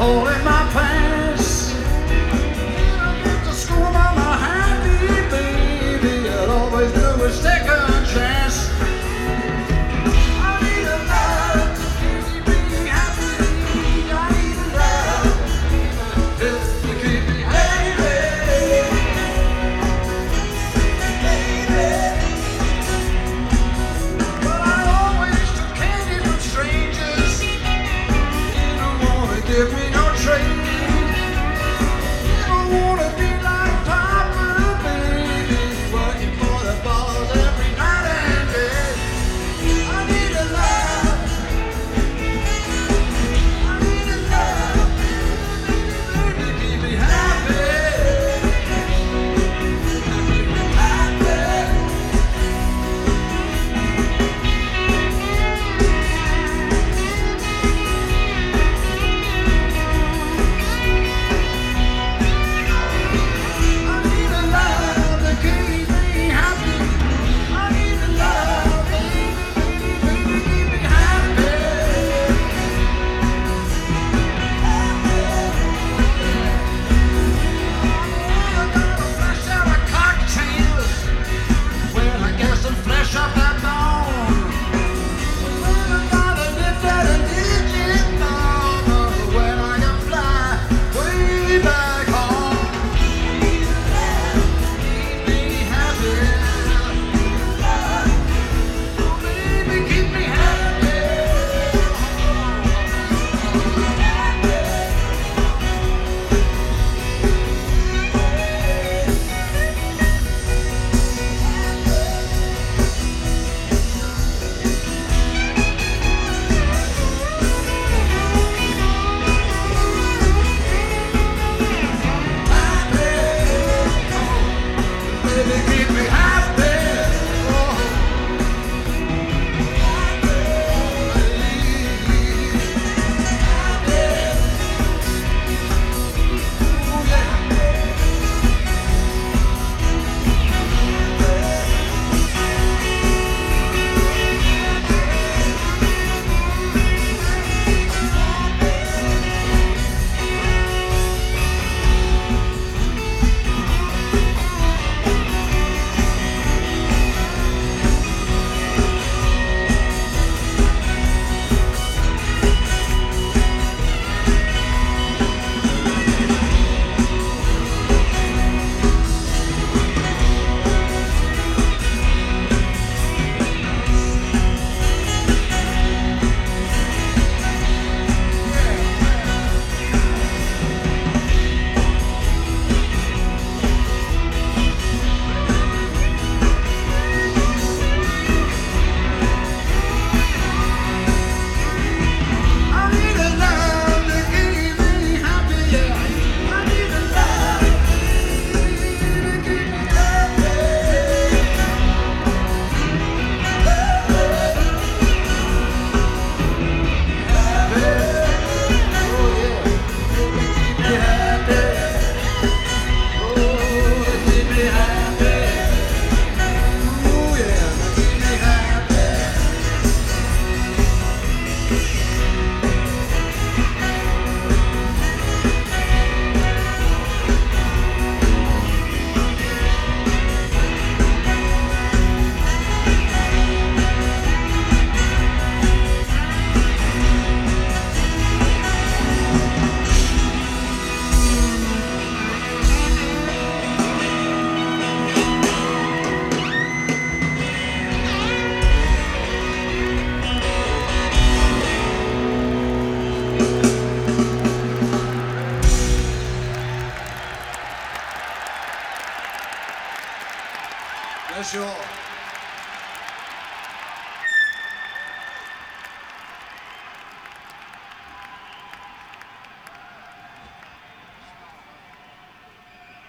hole in my 手う。